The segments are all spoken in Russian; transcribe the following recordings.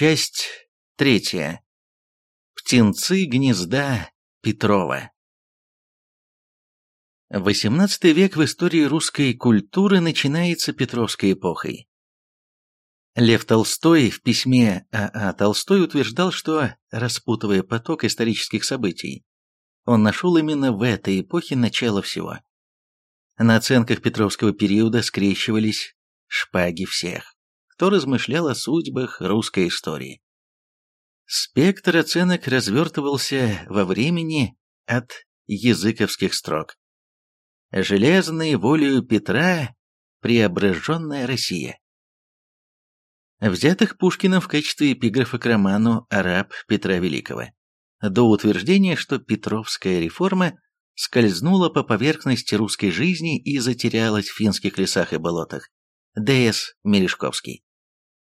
Часть третья. Птенцы гнезда Петрова. XVIII век в истории русской культуры начинается Петровской эпохой. Лев Толстой в письме А.А. А Толстой утверждал, что, распутывая поток исторических событий, он нашел именно в этой эпохе начало всего. На оценках Петровского периода скрещивались шпаги всех кто размышлял о судьбах русской истории. Спектр оценок развертывался во времени от языковских строк. «Железной волею Петра преображенная Россия». Взятых Пушкиным в качестве эпиграфа к роману «Араб Петра Великого». До утверждения, что Петровская реформа скользнула по поверхности русской жизни и затерялась в финских лесах и болотах. Д.С. Мережковский.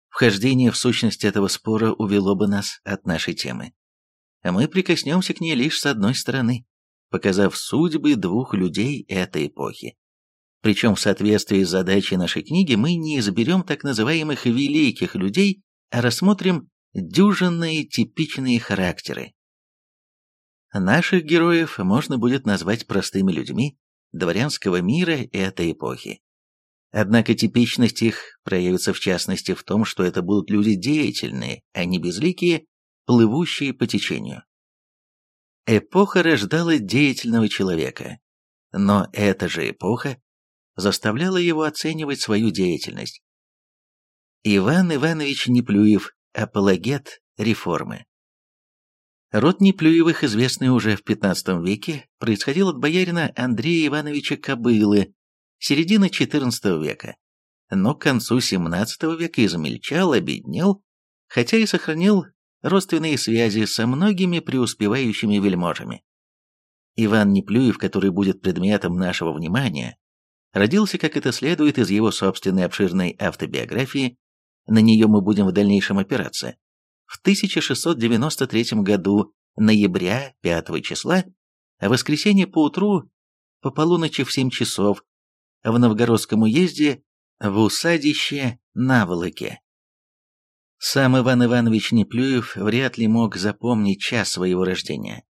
Вхождение в сущность этого спора увело бы нас от нашей темы. А мы прикоснемся к ней лишь с одной стороны, показав судьбы двух людей этой эпохи. Причем в соответствии с задачей нашей книги мы не изберем так называемых великих людей, а рассмотрим дюжинные типичные характеры. Наших героев можно будет назвать простыми людьми дворянского мира этой эпохи. Однако типичность их проявится в частности в том, что это будут люди деятельные, а не безликие, плывущие по течению. Эпоха рождала деятельного человека, но эта же эпоха заставляла его оценивать свою деятельность. Иван Иванович Неплюев, апологет реформы. Род Неплюевых, известный уже в XV веке, происходил от боярина Андрея Ивановича Кобылы, середины XIV века, но к концу XVII века измельчал, обеднел, хотя и сохранил родственные связи со многими преуспевающими вельможами. Иван Неплюев, который будет предметом нашего внимания, родился, как это следует из его собственной обширной автобиографии, на нее мы будем в дальнейшем опираться, в 1693 году, ноября 5 числа, а воскресенье поутру, по полуночи в 7 часов, в Новгородском уезде в усадище Наволоке. Сам Иван Иванович Неплюев вряд ли мог запомнить час своего рождения.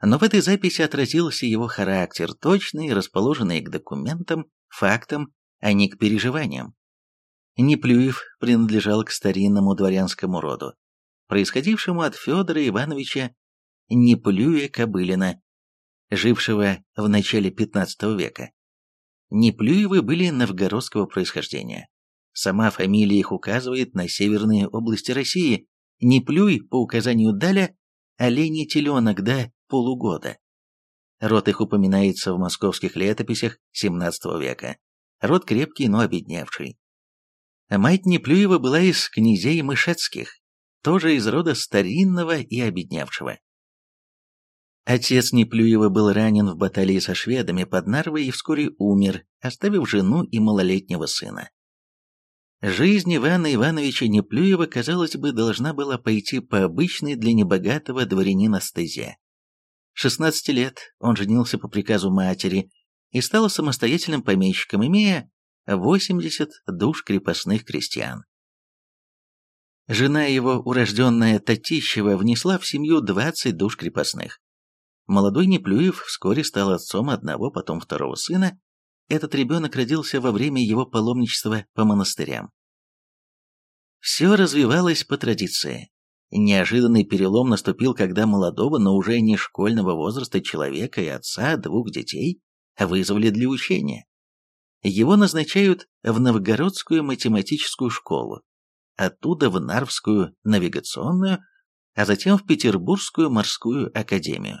Но в этой записи отразился его характер, точный, расположенный к документам, фактам, а не к переживаниям. Неплюев принадлежал к старинному дворянскому роду, происходившему от Федора Ивановича Неплюя Кобылина, жившего в начале XV века. Неплюевы были новгородского происхождения. Сама фамилия их указывает на северные области России. Неплюй, по указанию Даля, оленей теленок до полугода. Род их упоминается в московских летописях XVII века. Род крепкий, но обедневший. Мать Неплюева была из князей Мышецких, тоже из рода старинного и обедневшего. Отец Неплюева был ранен в баталии со шведами под Нарвой и вскоре умер, оставив жену и малолетнего сына. Жизнь Ивана Ивановича Неплюева, казалось бы, должна была пойти по обычной для небогатого дворянина стезе. 16 лет он женился по приказу матери и стал самостоятельным помещиком, имея 80 душ крепостных крестьян. Жена его, урожденная Татищева, внесла в семью 20 душ крепостных. Молодой Неплюев вскоре стал отцом одного, потом второго сына. Этот ребенок родился во время его паломничества по монастырям. Все развивалось по традиции. Неожиданный перелом наступил, когда молодого, но уже не школьного возраста человека и отца двух детей вызвали для учения. Его назначают в Новгородскую математическую школу, оттуда в Нарвскую навигационную, а затем в Петербургскую морскую академию.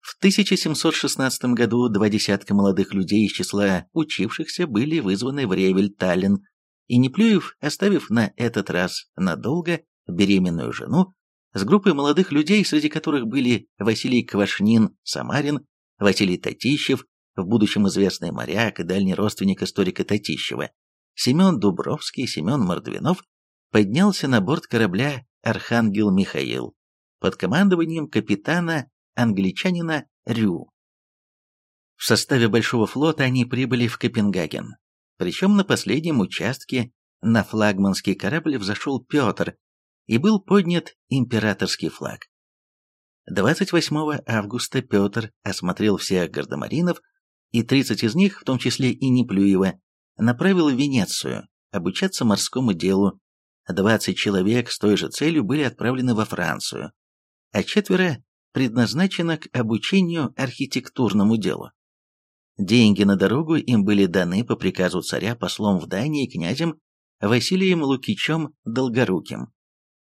В 1716 году два десятка молодых людей из числа учившихся были вызваны в Ревель, Таллин, и Неплюев, оставив на этот раз надолго беременную жену, с группой молодых людей, среди которых были Василий Квашнин, Самарин, Василий Татищев, в будущем известный моряк и дальний родственник историка Татищева, Семен Дубровский, Семен Мордвинов, поднялся на борт корабля «Архангел Михаил» под командованием капитана англичанина Рю. В составе Большого флота они прибыли в Копенгаген. Причем на последнем участке на флагманский корабль взошел Петр, и был поднят императорский флаг. 28 августа Петр осмотрел всех гардемаринов, и 30 из них, в том числе и Неплюева, направил в Венецию обучаться морскому делу. 20 человек с той же целью были отправлены во Францию, а четверо предназначено к обучению архитектурному делу. Деньги на дорогу им были даны по приказу царя послом в Дании князем Василием Лукичем Долгоруким.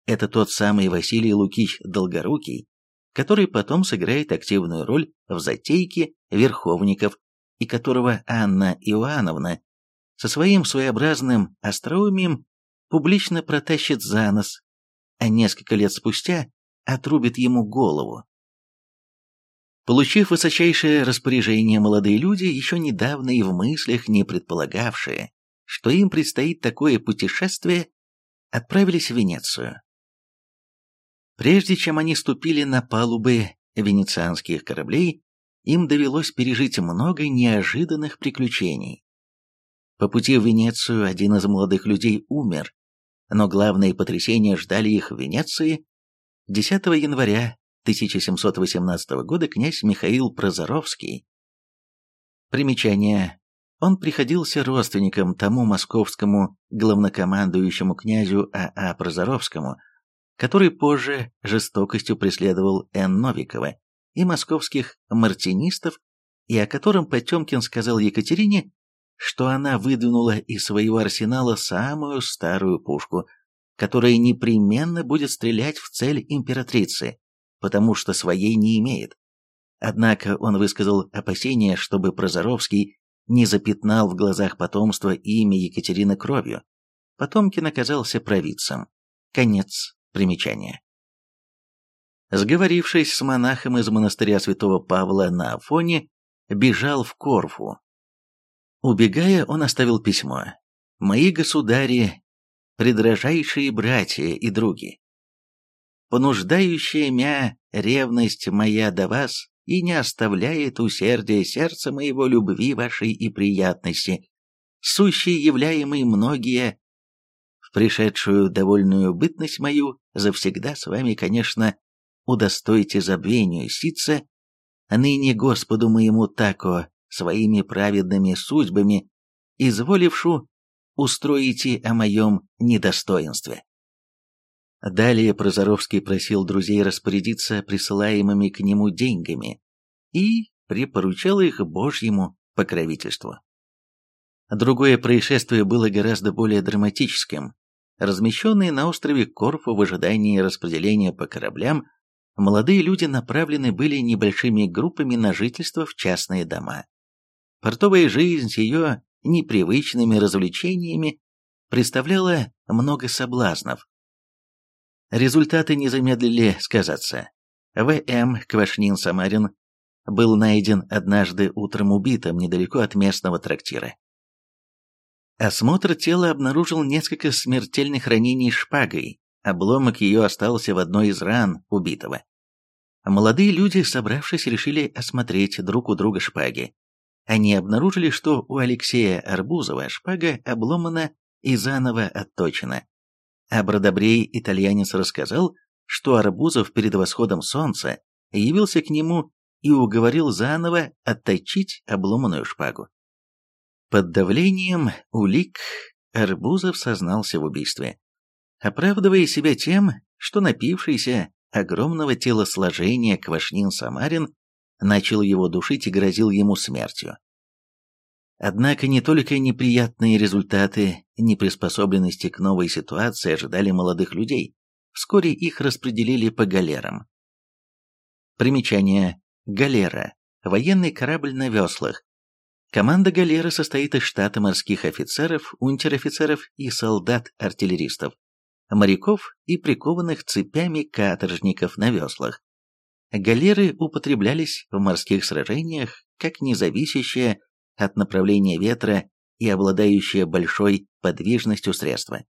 Это тот самый Василий Лукич Долгорукий, который потом сыграет активную роль в затейке верховников и которого Анна Иоанновна со своим своеобразным остроумием публично протащит за нос, а несколько лет спустя отрубит ему голову. Получив высочайшее распоряжение, молодые люди, еще недавно и в мыслях не предполагавшие, что им предстоит такое путешествие, отправились в Венецию. Прежде чем они ступили на палубы венецианских кораблей, им довелось пережить много неожиданных приключений. По пути в Венецию один из молодых людей умер, но главные потрясения ждали их в Венеции 10 января 1718 года князь Михаил Прозоровский. Примечание. Он приходился родственником тому московскому главнокомандующему князю А.А. А Прозоровскому, который позже жестокостью преследовал Н. Новикова и московских мартинистов, и о котором Потемкин сказал Екатерине, что она выдвинула из своего арсенала самую старую пушку, которая непременно будет стрелять в цель императрицы, потому что своей не имеет. Однако он высказал опасение, чтобы Прозоровский не запятнал в глазах потомства имя Екатерины кровью. Потомкин оказался провидцем. Конец примечания. Сговорившись с монахом из монастыря святого Павла на Афоне, бежал в Корфу. Убегая, он оставил письмо. «Мои государи предрожайшие братья и други, понуждающая мя ревность моя до вас и не оставляет усердия сердца моего любви вашей и приятности, сущей являемой многие, в пришедшую довольную бытность мою, завсегда с вами, конечно, удостойте забвению сица, ныне Господу моему тако своими праведными судьбами, изволившу устроите о моем недостоинстве. Далее Прозоровский просил друзей распорядиться присылаемыми к нему деньгами и припоручал их Божьему покровительству. Другое происшествие было гораздо более драматическим. Размещенные на острове Корфу в ожидании распределения по кораблям, молодые люди направлены были небольшими группами на жительство в частные дома. Портовая жизнь с ее непривычными развлечениями представляла много соблазнов. Результаты не замедлили сказаться. В.М. Квашнин-Самарин был найден однажды утром убитым недалеко от местного трактира. Осмотр тела обнаружил несколько смертельных ранений шпагой, обломок ее остался в одной из ран убитого. Молодые люди, собравшись, решили осмотреть друг у друга шпаги они обнаружили, что у Алексея Арбузова шпага обломана и заново отточена. А итальянец рассказал, что Арбузов перед восходом солнца явился к нему и уговорил заново отточить обломанную шпагу. Под давлением улик Арбузов сознался в убийстве, оправдывая себя тем, что напившийся огромного телосложения Квашнин-Самарин начал его душить и грозил ему смертью. Однако не только неприятные результаты неприспособленности к новой ситуации ожидали молодых людей. Вскоре их распределили по галерам. Примечание. Галера. Военный корабль на веслах. Команда галеры состоит из штата морских офицеров, унтер-офицеров и солдат-артиллеристов, моряков и прикованных цепями каторжников на веслах. Галеры употреблялись в морских сражениях как независящее от направления ветра и обладающее большой подвижностью средства.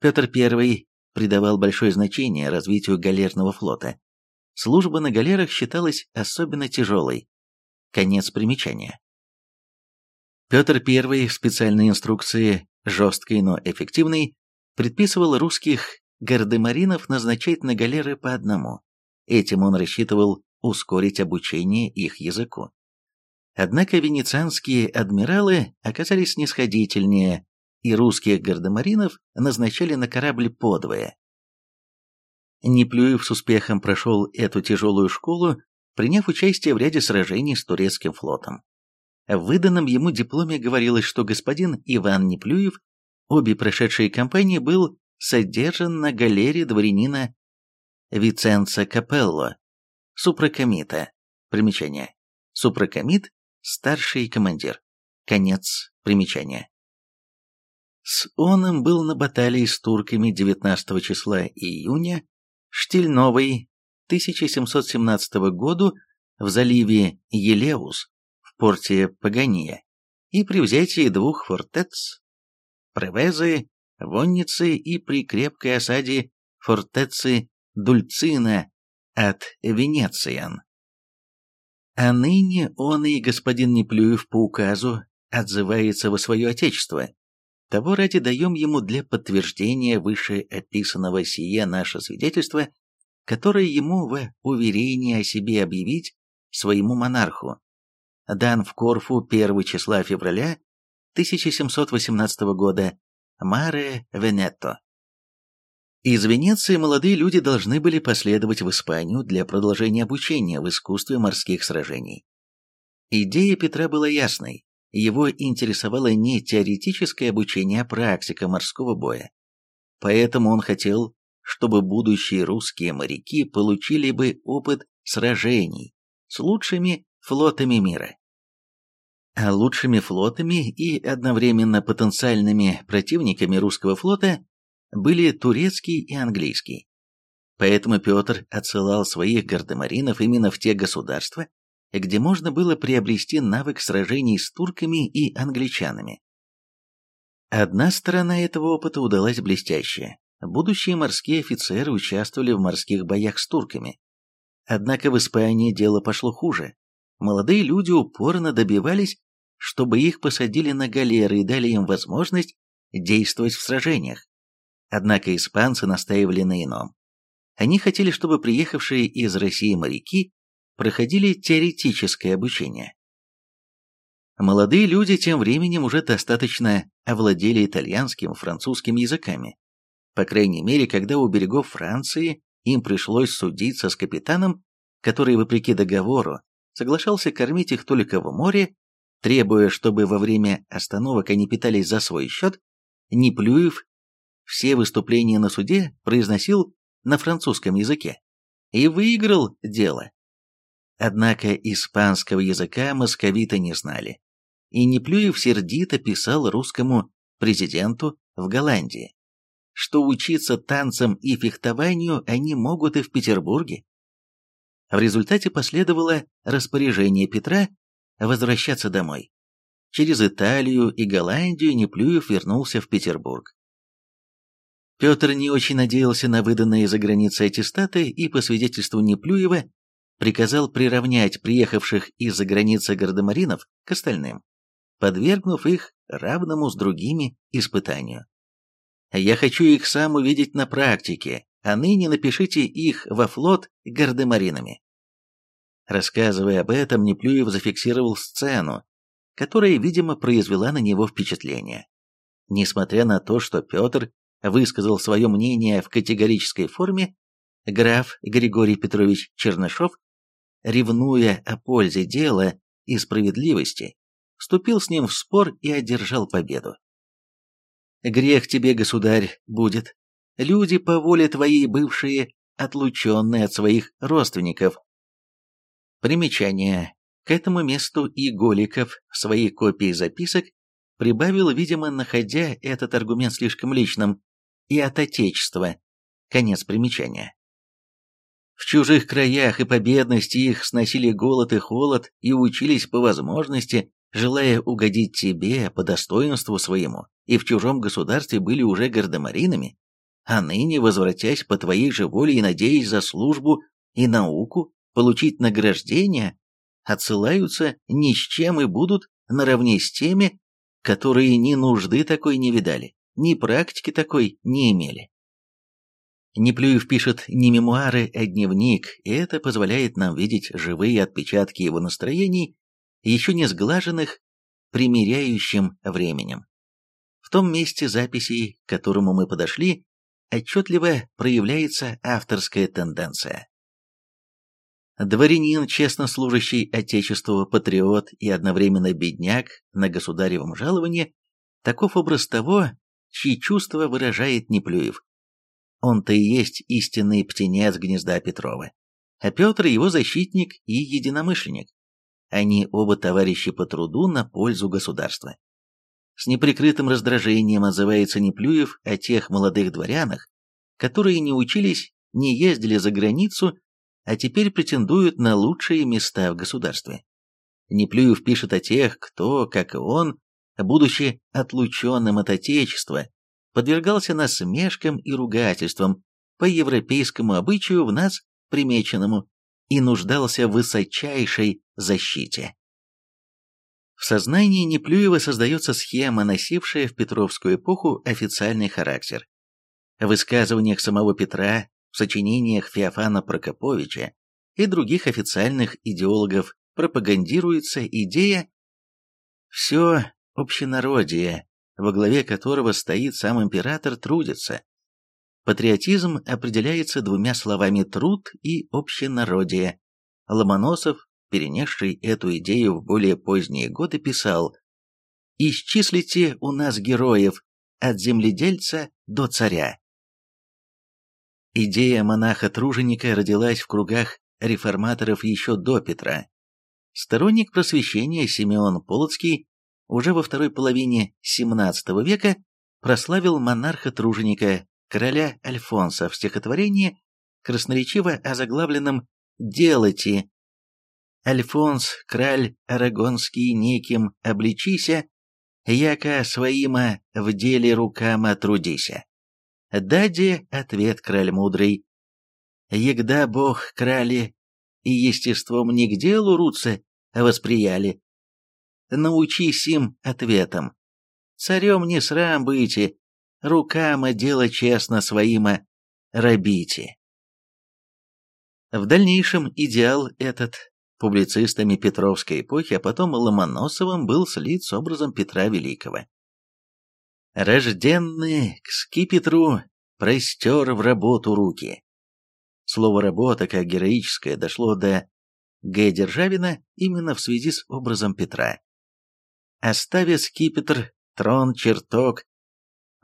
Петр I придавал большое значение развитию галерного флота. Служба на галерах считалась особенно тяжелой. Конец примечания. Петр I в специальной инструкции, жесткой, но эффективной, предписывал русских гардемаринов назначать на галеры по одному. Этим он рассчитывал ускорить обучение их языку. Однако венецианские адмиралы оказались снисходительнее, и русских гардемаринов назначали на корабль подвое. Неплюев с успехом прошел эту тяжелую школу, приняв участие в ряде сражений с турецким флотом. В выданном ему дипломе говорилось, что господин Иван Неплюев, обе прошедшие кампании, был содержан на галере дворянина Виценца Капелло, супракомита. Примечание. Супракомит – старший командир. Конец примечания. С оном был на баталии с турками 19 числа июня Штильновой 1717 году в заливе Елеус в порте Пагания и при взятии двух фортец Превезы, Вонницы и при крепкой осаде фортецы Дульцина от Венециан. А ныне он и господин Неплюев по указу отзывается во свое отечество. Того ради даем ему для подтверждения вышеописанного сие наше свидетельство, которое ему в уверении о себе объявить своему монарху. Дан в Корфу 1 числа февраля 1718 года, Маре Венетто. Из Венеции молодые люди должны были последовать в Испанию для продолжения обучения в искусстве морских сражений. Идея Петра была ясной. Его интересовало не теоретическое обучение, а практика морского боя. Поэтому он хотел, чтобы будущие русские моряки получили бы опыт сражений с лучшими флотами мира. А лучшими флотами и одновременно потенциальными противниками русского флота были турецкий и английский. Поэтому Петр отсылал своих гардемаринов именно в те государства, где можно было приобрести навык сражений с турками и англичанами. Одна сторона этого опыта удалась блестяще. Будущие морские офицеры участвовали в морских боях с турками. Однако в Испании дело пошло хуже. Молодые люди упорно добивались, чтобы их посадили на галеры и дали им возможность действовать в сражениях. Однако испанцы настаивали на ином. Они хотели, чтобы приехавшие из России моряки проходили теоретическое обучение. Молодые люди тем временем уже достаточно овладели итальянским, французским языками. По крайней мере, когда у берегов Франции им пришлось судиться с капитаном, который, вопреки договору, соглашался кормить их только в море, требуя, чтобы во время остановок они питались за свой счет, Неплюев все выступления на суде произносил на французском языке и выиграл дело. Однако испанского языка московиты не знали, и Неплюев сердито писал русскому президенту в Голландии, что учиться танцам и фехтованию они могут и в Петербурге. В результате последовало распоряжение Петра возвращаться домой. Через Италию и Голландию Неплюев вернулся в Петербург. Петр не очень надеялся на выданные за границей аттестаты и, по свидетельству Неплюева, приказал приравнять приехавших из-за границы гардемаринов к остальным, подвергнув их равному с другими испытанию. «Я хочу их сам увидеть на практике, а ныне напишите их во флот гардемаринами». Рассказывая об этом, Неплюев зафиксировал сцену, которая, видимо, произвела на него впечатление. Несмотря на то, что Петр высказал свое мнение в категорической форме, граф Григорий Петрович Чернышов, ревнуя о пользе дела и справедливости, вступил с ним в спор и одержал победу. «Грех тебе, государь, будет. Люди по воле твоей бывшие, отлученные от своих родственников». Примечание. К этому месту и Голиков в своей копии записок прибавил, видимо, находя этот аргумент слишком личным, и от Отечества. Конец примечания. В чужих краях и по бедности их сносили голод и холод и учились по возможности, желая угодить тебе по достоинству своему, и в чужом государстве были уже гардемаринами, а ныне, возвратясь по твоей же воле и надеясь за службу и науку, получить награждение, отсылаются ни с чем и будут наравне с теми, которые ни нужды такой не видали, ни практики такой не имели. Неплюев пишет не мемуары, а дневник, и это позволяет нам видеть живые отпечатки его настроений, еще не сглаженных примиряющим временем. В том месте записей, к которому мы подошли, отчетливо проявляется авторская тенденция. Дворянин, честно служащий Отечеству, патриот и одновременно бедняк на государевом жаловании, таков образ того, чьи чувства выражает Неплюев. Он-то и есть истинный птенец гнезда Петрова, а Петр его защитник и единомышленник. Они оба товарищи по труду на пользу государства. С неприкрытым раздражением отзывается Неплюев о тех молодых дворянах, которые не учились, не ездили за границу, а теперь претендуют на лучшие места в государстве. Неплюев пишет о тех, кто, как и он, будучи отлученным от Отечества, подвергался насмешкам и ругательствам по европейскому обычаю в нас примеченному и нуждался в высочайшей защите. В сознании Неплюева создается схема, носившая в Петровскую эпоху официальный характер. В высказываниях самого Петра, в сочинениях Феофана Прокоповича и других официальных идеологов пропагандируется идея «все общенародие, во главе которого стоит сам император, трудится». Патриотизм определяется двумя словами «труд» и «общенародие». Ломоносов перенесший эту идею в более поздние годы, писал «Исчислите у нас героев от земледельца до царя». Идея монаха-труженика родилась в кругах реформаторов еще до Петра. Сторонник просвещения Симеон Полоцкий уже во второй половине XVII века прославил монарха-труженика короля Альфонса в стихотворении, красноречиво озаглавленном «Делайте Альфонс, краль арагонский, неким обличися, яко своима в деле рукама трудися. Даде ответ краль мудрый. Егда бог крали и естеством не к делу руца восприяли. Научись им ответом. Царем не срам быти, рукама дело честно своима рабите. В дальнейшем идеал этот публицистами Петровской эпохи, а потом Ломоносовым был слит с образом Петра Великого. Рожденный к скипетру простер в работу руки. Слово «работа» как героическое дошло до Г. Державина именно в связи с образом Петра. Оставя скипетр, трон, чертог,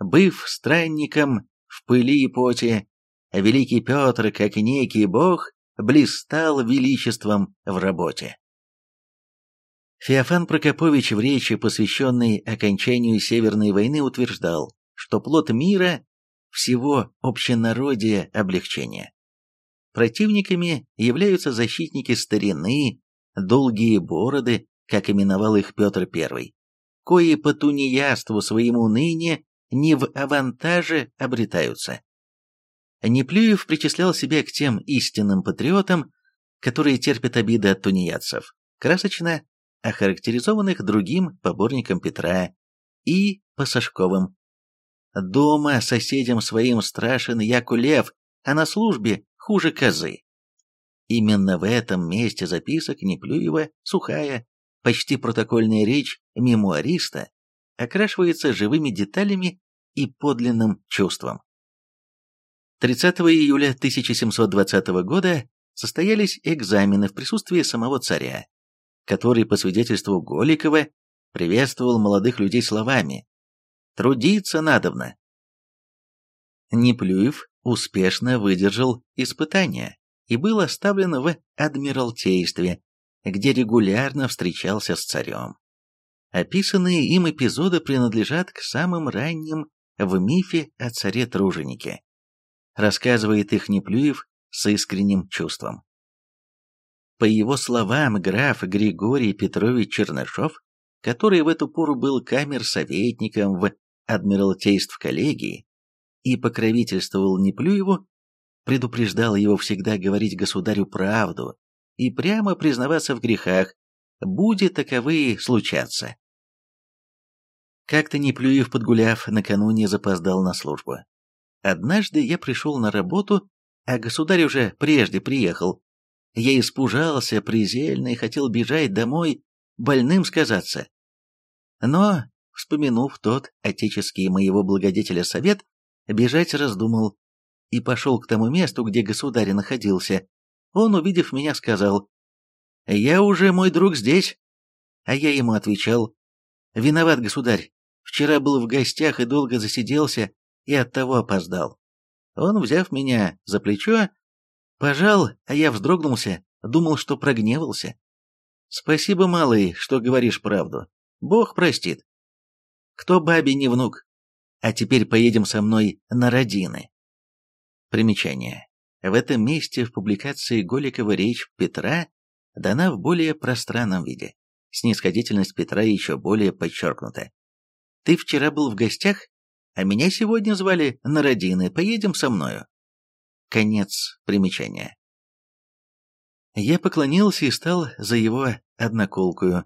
быв странником в пыли и поте, великий Петр, как некий бог, блистал величеством в работе. Феофан Прокопович в речи, посвященной окончанию Северной войны, утверждал, что плод мира – всего общенародия облегчения. Противниками являются защитники старины, долгие бороды, как именовал их Петр I, кои по тунеядству своему ныне не в авантаже обретаются. Неплюев причислял себя к тем истинным патриотам, которые терпят обиды от тунеядцев, красочно охарактеризованных другим поборником Петра и Пасашковым. «Дома соседям своим страшен яку лев, а на службе хуже козы». Именно в этом месте записок Неплюева сухая, почти протокольная речь мемуариста окрашивается живыми деталями и подлинным чувством. 30 июля 1720 года состоялись экзамены в присутствии самого царя, который, по свидетельству Голикова, приветствовал молодых людей словами «Трудиться надобно». Неплюев успешно выдержал испытания и был оставлен в Адмиралтействе, где регулярно встречался с царем. Описанные им эпизоды принадлежат к самым ранним в мифе о царе-труженике рассказывает их Неплюев с искренним чувством. По его словам, граф Григорий Петрович Чернышов, который в эту пору был камер-советником в Адмиралтейств коллегии и покровительствовал Неплюеву, предупреждал его всегда говорить государю правду и прямо признаваться в грехах, будет таковые случаться. Как-то Неплюев, подгуляв, накануне запоздал на службу. Однажды я пришел на работу, а государь уже прежде приехал. Я испужался презельно и хотел бежать домой, больным сказаться. Но, вспомянув тот отеческий моего благодетеля совет, бежать раздумал и пошел к тому месту, где государь находился. Он, увидев меня, сказал, «Я уже, мой друг, здесь». А я ему отвечал, «Виноват, государь, вчера был в гостях и долго засиделся, и оттого опоздал». Он, взяв меня за плечо, пожал, а я вздрогнулся, думал, что прогневался. «Спасибо, малый, что говоришь правду. Бог простит. Кто бабе не внук? А теперь поедем со мной на родины». Примечание. В этом месте в публикации Голикова речь Петра дана в более пространном виде. Снисходительность Петра еще более подчеркнута. «Ты вчера был в гостях, а меня сегодня звали на родины, поедем со мною». Конец примечания. Я поклонился и стал за его одноколкую.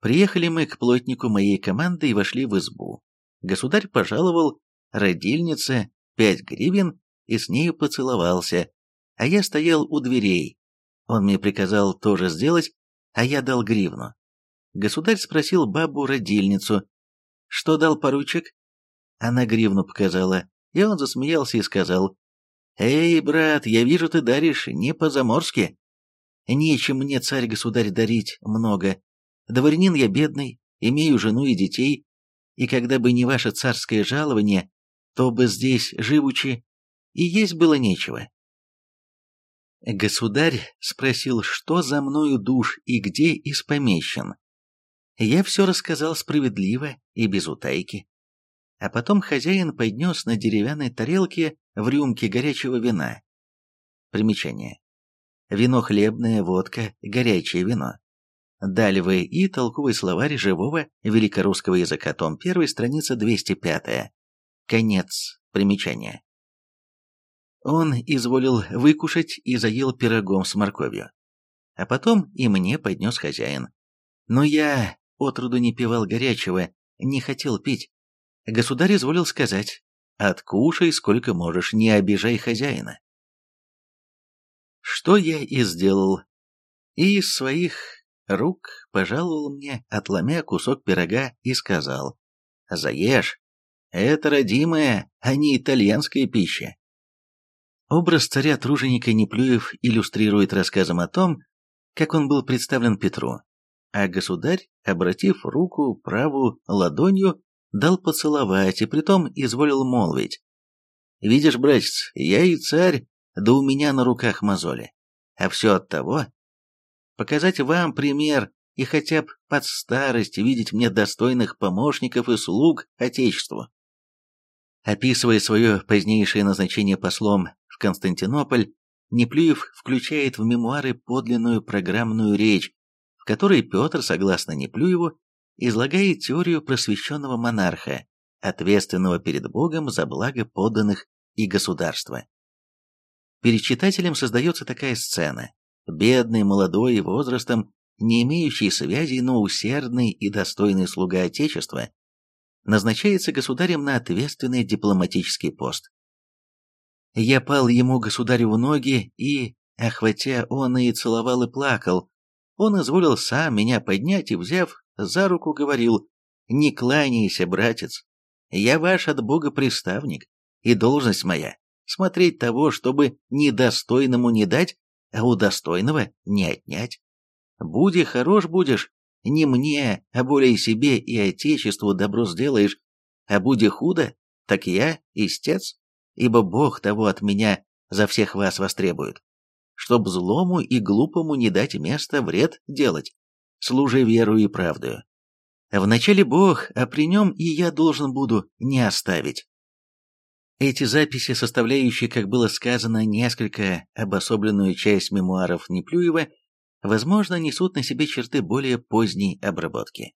Приехали мы к плотнику моей команды и вошли в избу. Государь пожаловал родильнице пять гривен и с нею поцеловался, а я стоял у дверей. Он мне приказал тоже сделать, а я дал гривну. Государь спросил бабу-родильницу, что дал поручик? Она гривну показала, и он засмеялся и сказал, «Эй, брат, я вижу, ты даришь не по-заморски. Нечем мне, царь-государь, дарить много. Дворянин я бедный, имею жену и детей, и когда бы не ваше царское жалование, то бы здесь, живучи, и есть было нечего. Государь спросил, что за мною душ и где испомещен. Я все рассказал справедливо и без утайки. А потом хозяин поднес на деревянной тарелке в рюмке горячего вина. Примечание. Вино хлебное, водка, горячее вино. Далевы и толковый словарь живого великорусского языка, том 1, страница 205. Конец примечания. Он изволил выкушать и заел пирогом с морковью. А потом и мне поднес хозяин. Но я отроду не пивал горячего, не хотел пить. Государь изволил сказать, откушай сколько можешь, не обижай хозяина. Что я и сделал. И из своих рук пожаловал мне, отломя кусок пирога, и сказал, «Заешь, это родимая, а не итальянская пища. Образ царя-труженика Неплюев иллюстрирует рассказом о том, как он был представлен Петру, а государь, обратив руку правую ладонью, дал поцеловать и притом изволил молвить. «Видишь, братец, я и царь, да у меня на руках мозоли. А все от того, показать вам пример и хотя бы под старость видеть мне достойных помощников и слуг Отечеству». Описывая свое позднейшее назначение послом в Константинополь, Неплюев включает в мемуары подлинную программную речь, в которой Петр, согласно Неплюеву, излагает теорию просвещенного монарха, ответственного перед Богом за благо подданных и государства. Перед читателем создается такая сцена. Бедный, молодой, возрастом, не имеющий связей, но усердный и достойный слуга Отечества, назначается государем на ответственный дипломатический пост. Я пал ему, государю, в ноги, и, охватя он и целовал и плакал. Он изволил сам меня поднять и, взяв за руку, говорил, «Не кланяйся, братец, я ваш от Бога приставник, и должность моя — смотреть того, чтобы недостойному не дать, а у достойного не отнять. Буди хорош будешь, не мне, а более себе и отечеству добро сделаешь, а буди худо, так я истец ибо Бог того от меня за всех вас востребует, чтоб злому и глупому не дать места вред делать, служи веру и правдою. Вначале Бог, а при нем и я должен буду не оставить. Эти записи, составляющие, как было сказано, несколько обособленную часть мемуаров Неплюева, возможно, несут на себе черты более поздней обработки.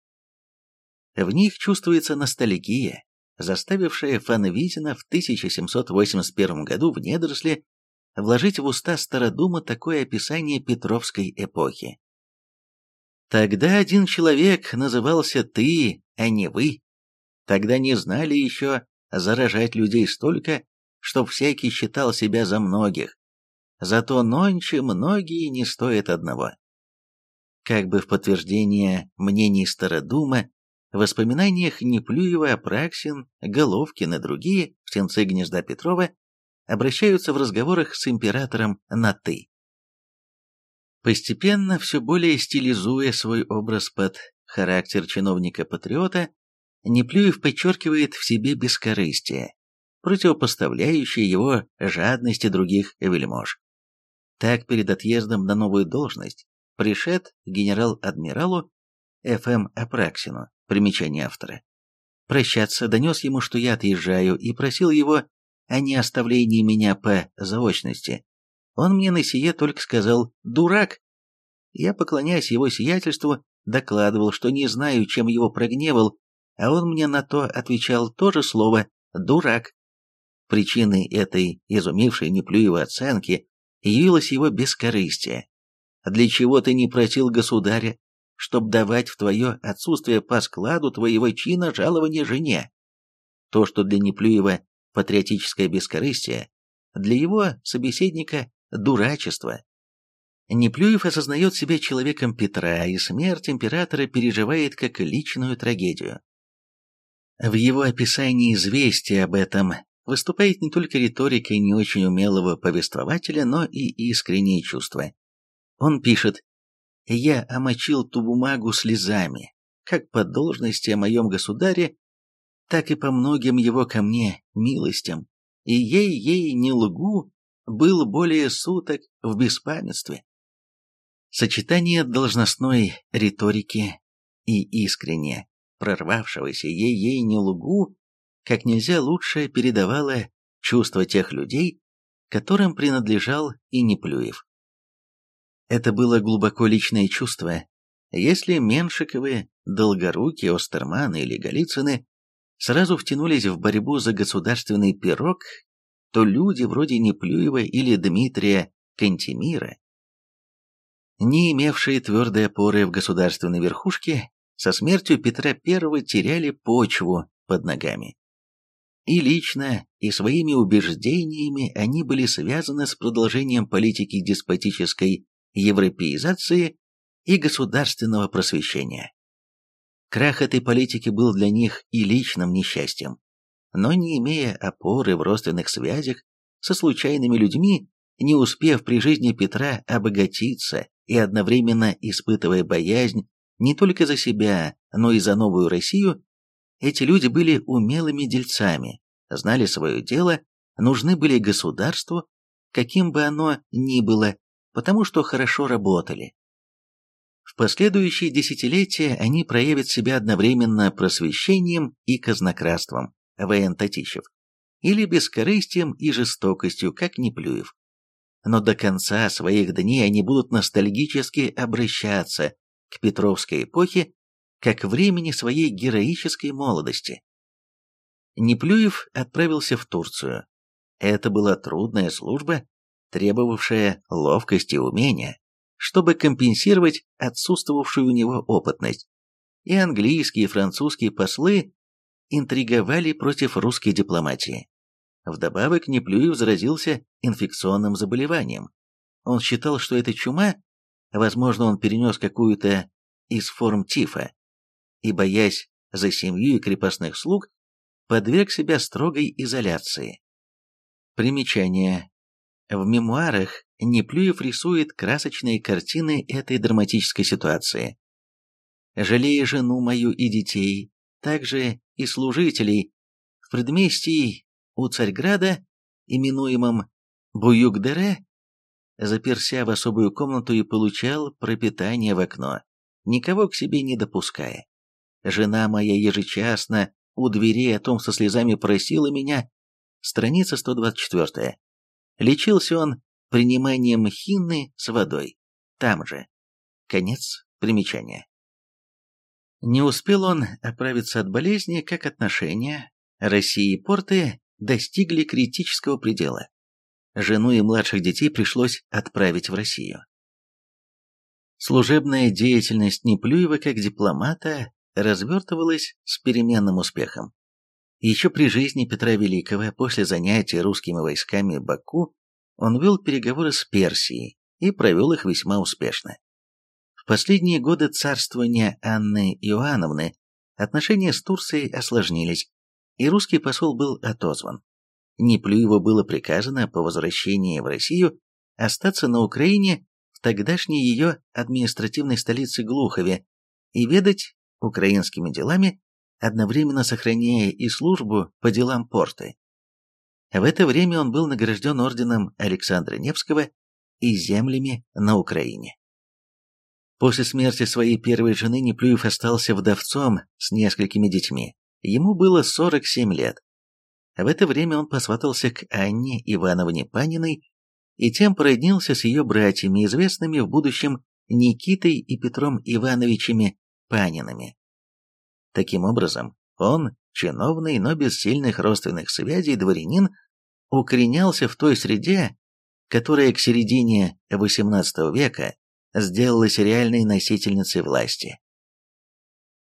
В них чувствуется ностальгия, заставившая Фанвизина в 1781 году в недоросле вложить в уста Стародума такое описание Петровской эпохи. Тогда один человек назывался «ты», а не «вы». Тогда не знали еще заражать людей столько, чтоб всякий считал себя за многих. Зато нонче многие не стоят одного. Как бы в подтверждение мнений Стародума, в воспоминаниях Неплюева, Апраксин, Головкин и другие, птенцы гнезда Петрова, обращаются в разговорах с императором на «ты». Постепенно, все более стилизуя свой образ под характер чиновника-патриота, Неплюев подчеркивает в себе бескорыстие, противопоставляющее его жадности других вельмож. Так, перед отъездом на новую должность, пришед генерал-адмиралу Ф.М. Апраксину, примечание автора, прощаться, донес ему, что я отъезжаю, и просил его о неоставлении меня по заочности. Он мне на сие только сказал «дурак». Я, поклоняясь его сиятельству, докладывал, что не знаю, чем его прогневал, а он мне на то отвечал то же слово «дурак». Причиной этой изумившей Неплюева оценки явилось его бескорыстие. Для чего ты не просил государя, чтоб давать в твое отсутствие по складу твоего чина жалование жене? То, что для Неплюева патриотическое бескорыстие, для его собеседника дурачество. Неплюев осознает себя человеком Петра, и смерть императора переживает как личную трагедию. В его описании известия об этом выступает не только риторика не очень умелого повествователя, но и искренние чувства. Он пишет «Я омочил ту бумагу слезами, как по должности о моем государе, так и по многим его ко мне милостям, и ей-ей не лгу, был более суток в беспамятстве». Сочетание должностной риторики и искренне прорвавшегося ей-ей не лгу как нельзя лучше передавала чувства тех людей, которым принадлежал и Неплюев. Это было глубоко личное чувство. Если Меншиковы, Долгоруки, Остерманы или Голицыны сразу втянулись в борьбу за государственный пирог, то люди вроде Неплюева или Дмитрия Кантемира, не имевшие твердой опоры в государственной верхушке, со смертью Петра I теряли почву под ногами. И лично, и своими убеждениями они были связаны с продолжением политики деспотической европеизации и государственного просвещения. Крах этой политики был для них и личным несчастьем, но не имея опоры в родственных связях со случайными людьми, не успев при жизни Петра обогатиться и одновременно испытывая боязнь не только за себя, но и за новую Россию, эти люди были умелыми дельцами, знали свое дело, нужны были государству, каким бы оно ни было, потому что хорошо работали. В последующие десятилетия они проявят себя одновременно просвещением и казнократством, В.Н. Татищев, или бескорыстием и жестокостью, как Неплюев. Но до конца своих дней они будут ностальгически обращаться к Петровской эпохе как времени своей героической молодости. Неплюев отправился в Турцию. Это была трудная служба, требовавшая ловкости и умения, чтобы компенсировать отсутствовавшую у него опытность. И английские и французские послы интриговали против русской дипломатии. Вдобавок Неплюев заразился инфекционным заболеванием. Он считал, что это чума, возможно, он перенес какую-то из форм тифа, и, боясь за семью и крепостных слуг, подверг себя строгой изоляции. Примечание. В мемуарах Неплюев рисует красочные картины этой драматической ситуации. Жалея жену мою и детей, также и служителей, в предместье у Царьграда, именуемом Буюкдере, заперся в особую комнату и получал пропитание в окно, никого к себе не допуская. Жена моя ежечасно у дверей о том со слезами просила меня. Страница 124. Лечился он приниманием хинны с водой. Там же. Конец примечания. Не успел он оправиться от болезни, как отношения России и порты достигли критического предела. Жену и младших детей пришлось отправить в Россию. Служебная деятельность Неплюева как дипломата развертывалась с переменным успехом. Еще при жизни Петра Великого, после занятия русскими войсками Баку, он вел переговоры с Персией и провел их весьма успешно. В последние годы царствования Анны Иоанновны отношения с Турцией осложнились, и русский посол был отозван. Неплюеву было приказано по возвращении в Россию остаться на Украине в тогдашней ее административной столице Глухове и ведать украинскими делами, одновременно сохраняя и службу по делам порты. В это время он был награжден орденом Александра Невского и землями на Украине. После смерти своей первой жены Неплюев остался вдовцом с несколькими детьми. Ему было 47 лет. В это время он посватался к Анне Ивановне Паниной и тем породнился с ее братьями, известными в будущем Никитой и Петром Ивановичами Панинами. Таким образом, он, чиновный, но без сильных родственных связей дворянин, укоренялся в той среде, которая к середине XVIII века сделалась реальной носительницей власти.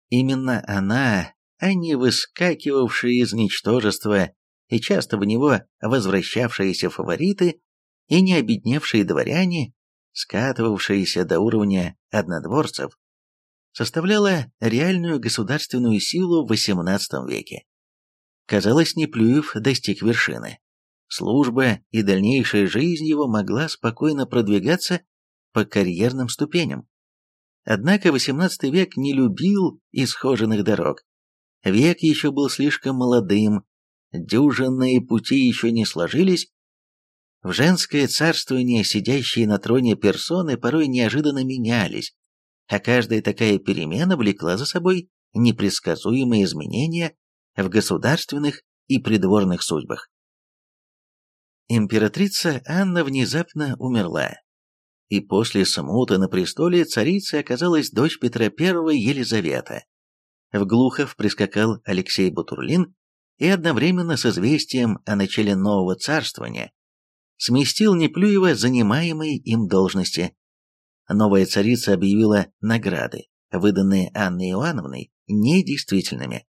Именно она, а не выскакивавшие из ничтожества и часто в него возвращавшиеся фавориты и не обедневшие дворяне, скатывавшиеся до уровня однодворцев, составляла реальную государственную силу в XVIII веке. Казалось, Неплюев достиг вершины. Служба и дальнейшая жизнь его могла спокойно продвигаться по карьерным ступеням. Однако XVIII век не любил исхоженных дорог. Век еще был слишком молодым, дюжинные пути еще не сложились. В женское царствование сидящие на троне персоны порой неожиданно менялись, а каждая такая перемена влекла за собой непредсказуемые изменения в государственных и придворных судьбах. Императрица Анна внезапно умерла, и после смуты на престоле царицей оказалась дочь Петра I Елизавета. В Глухов прискакал Алексей Бутурлин и одновременно с известием о начале нового царствования сместил Неплюева занимаемой им должности, новая царица объявила награды, выданные Анной Иоанновной, недействительными.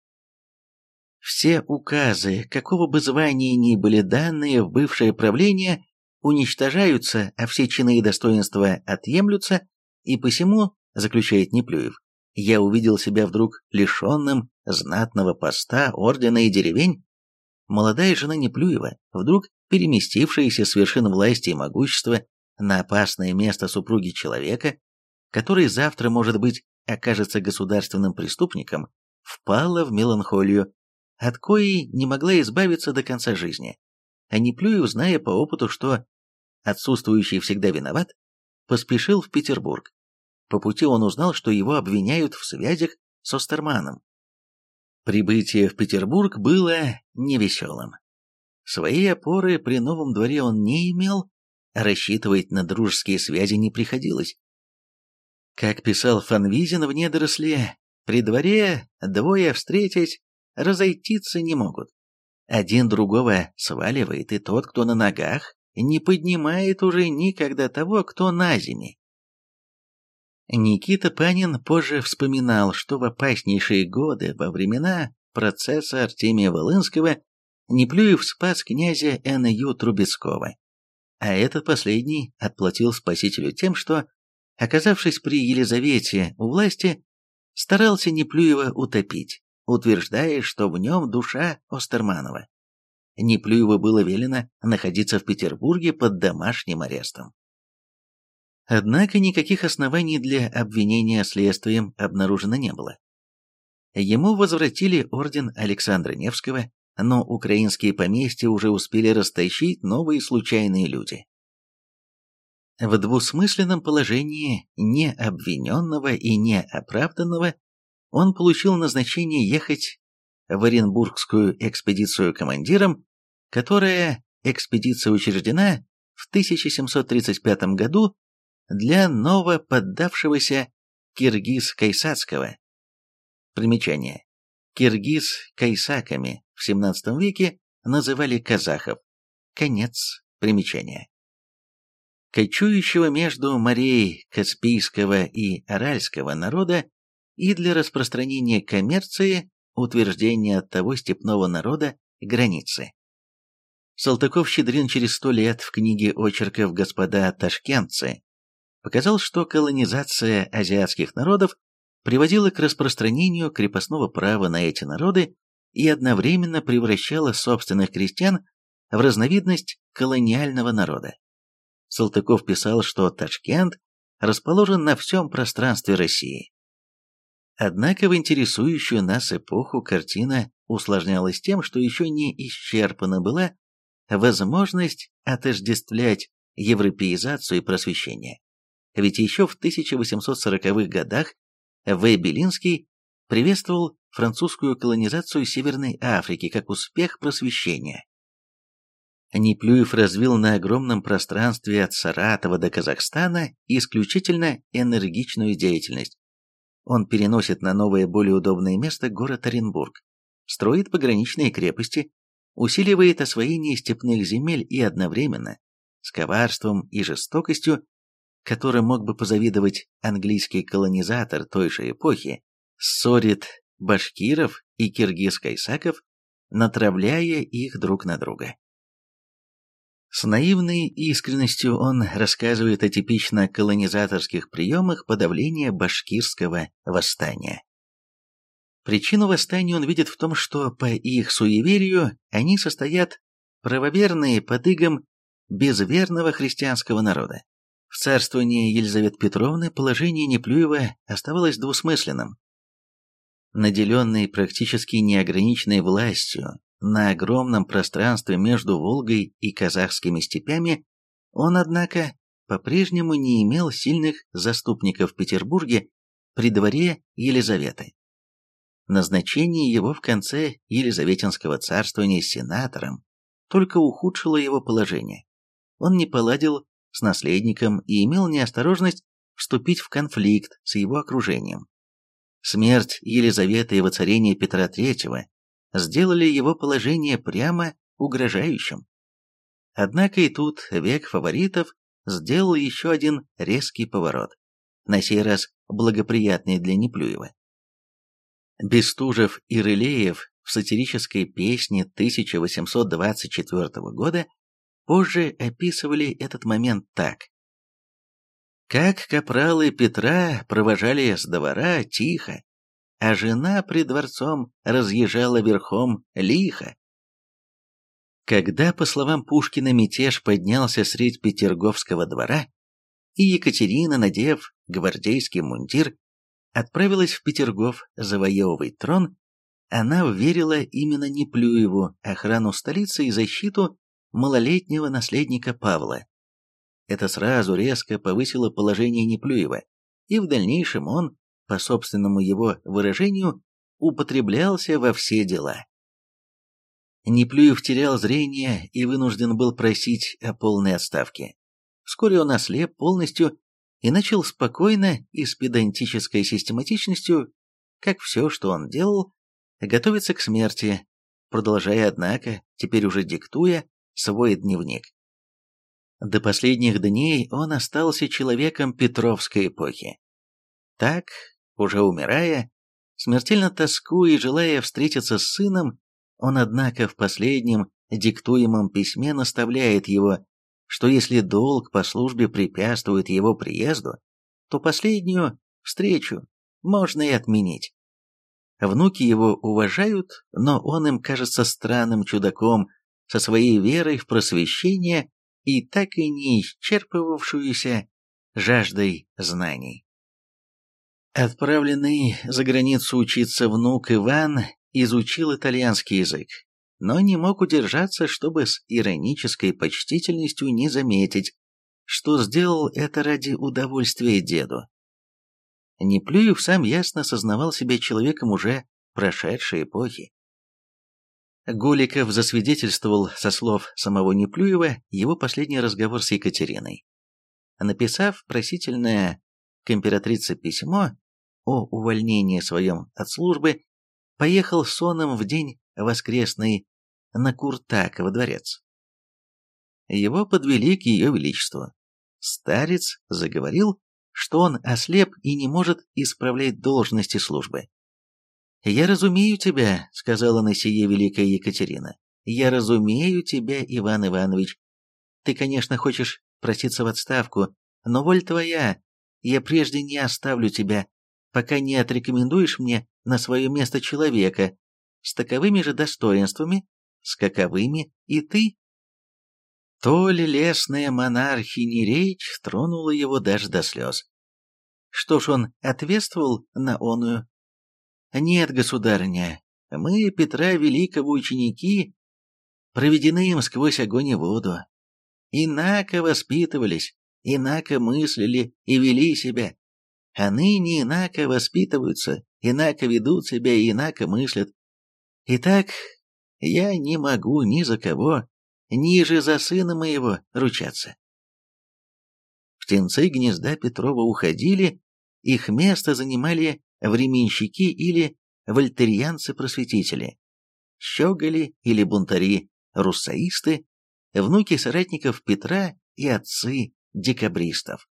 Все указы, какого бы звания ни были данные в бывшее правление, уничтожаются, а все чины и достоинства отъемлются, и посему, заключает Неплюев, я увидел себя вдруг лишенным знатного поста, ордена и деревень. Молодая жена Неплюева, вдруг переместившаяся с вершин власти и могущества на опасное место супруги человека, который завтра, может быть, окажется государственным преступником, впала в меланхолию, от коей не могла избавиться до конца жизни. А Неплюев, зная по опыту, что отсутствующий всегда виноват, поспешил в Петербург. По пути он узнал, что его обвиняют в связях с Остерманом. Прибытие в Петербург было невеселым. Своей опоры при новом дворе он не имел, рассчитывать на дружеские связи не приходилось. Как писал Фанвизин в «Недоросле», при дворе двое встретить, разойтиться не могут. Один другого сваливает, и тот, кто на ногах, не поднимает уже никогда того, кто на зиме. Никита Панин позже вспоминал, что в опаснейшие годы, во времена процесса Артемия Волынского, Неплюев спас князя Н.Ю. Трубецкого. А этот последний отплатил спасителю тем, что, оказавшись при Елизавете у власти, старался Неплюева утопить, утверждая, что в нем душа Остерманова. Неплюеву было велено находиться в Петербурге под домашним арестом. Однако никаких оснований для обвинения следствием обнаружено не было. Ему возвратили орден Александра Невского, но украинские поместья уже успели растащить новые случайные люди. В двусмысленном положении необвиненного и неоправданного он получил назначение ехать в Оренбургскую экспедицию командиром, которая экспедиция учреждена в 1735 году для новоподдавшегося Киргиз-Кайсацкого. Примечание. Киргиз-Кайсаками в XVII веке называли казахов. Конец примечания. Кочующего между морей Каспийского и Аральского народа и для распространения коммерции утверждения от того степного народа границы. Салтыков-Щедрин через сто лет в книге очерков «Господа ташкентцы» показал, что колонизация азиатских народов приводила к распространению крепостного права на эти народы и одновременно превращала собственных крестьян в разновидность колониального народа. Салтыков писал, что Ташкент расположен на всем пространстве России. Однако в интересующую нас эпоху картина усложнялась тем, что еще не исчерпана была возможность отождествлять европеизацию и просвещение. Ведь еще в 1840-х годах В. Белинский приветствовал французскую колонизацию Северной Африки как успех просвещения. Неплюев развил на огромном пространстве от Саратова до Казахстана исключительно энергичную деятельность. Он переносит на новое более удобное место город Оренбург, строит пограничные крепости, усиливает освоение степных земель и одновременно, с коварством и жестокостью, которым мог бы позавидовать английский колонизатор той же эпохи, ссорит башкиров и киргиз-кайсаков, натравляя их друг на друга. С наивной искренностью он рассказывает о типично колонизаторских приемах подавления башкирского восстания. Причину восстания он видит в том, что по их суеверию они состоят правоверные под игом безверного христианского народа. В царствовании Елизаветы Петровны положение Неплюева оставалось двусмысленным. Наделенный практически неограниченной властью, на огромном пространстве между Волгой и казахскими степями он, однако, по-прежнему не имел сильных заступников в Петербурге при дворе Елизаветы. Назначение его в конце Елизаветинского царствования сенатором только ухудшило его положение. Он не поладил с наследником и имел неосторожность вступить в конфликт с его окружением. Смерть Елизаветы и воцарение Петра III сделали его положение прямо угрожающим. Однако и тут век фаворитов сделал еще один резкий поворот, на сей раз благоприятный для Неплюева. Бестужев и Рылеев в сатирической песне 1824 года позже описывали этот момент так. Как капралы Петра провожали с двора тихо, а жена при дворцом разъезжала верхом лихо. Когда, по словам Пушкина, мятеж поднялся средь Петерговского двора, и Екатерина, надев гвардейский мундир, отправилась в Петергоф завоевывать трон, она уверила именно Неплюеву охрану столицы и защиту малолетнего наследника Павла. Это сразу резко повысило положение Неплюева, и в дальнейшем он по собственному его выражению, употреблялся во все дела. Неплюев терял зрение и вынужден был просить о полной отставке. Вскоре он ослеп полностью и начал спокойно и с педантической систематичностью, как все, что он делал, готовиться к смерти, продолжая, однако, теперь уже диктуя, свой дневник. До последних дней он остался человеком Петровской эпохи. Так, уже умирая, смертельно тоскуя и желая встретиться с сыном, он, однако, в последнем диктуемом письме наставляет его, что если долг по службе препятствует его приезду, то последнюю встречу можно и отменить. Внуки его уважают, но он им кажется странным чудаком со своей верой в просвещение и так и не исчерпывавшуюся жаждой знаний. Отправленный за границу учиться внук Иван изучил итальянский язык, но не мог удержаться, чтобы с иронической почтительностью не заметить, что сделал это ради удовольствия деду. Неплюев сам ясно сознавал себя человеком уже прошедшей эпохи. Голиков засвидетельствовал со слов самого Неплюева его последний разговор с Екатериной. Написав просительное к императрице письмо, о увольнении своем от службы, поехал соном в день воскресный на Куртак во дворец. Его подвели к ее величеству. Старец заговорил, что он ослеп и не может исправлять должности службы. «Я разумею тебя», — сказала на сие великая Екатерина. «Я разумею тебя, Иван Иванович. Ты, конечно, хочешь проситься в отставку, но воль твоя, я прежде не оставлю тебя, пока не отрекомендуешь мне на свое место человека с таковыми же достоинствами, с каковыми и ты». То ли лесная монархиня речь тронула его даже до слез. Что ж он ответствовал на оную? Нет, государыня, мы, Петра Великого ученики, проведены им сквозь огонь и воду. Инако воспитывались, инако мыслили и вели себя. А ныне инако воспитываются, инако ведут себя и инако мыслят. Итак, я не могу ни за кого, ниже за сына моего ручаться. Птенцы гнезда Петрова уходили, их место занимали временщики или вольтерьянцы-просветители, щеголи или бунтари, руссоисты, внуки соратников Петра и отцы декабристов.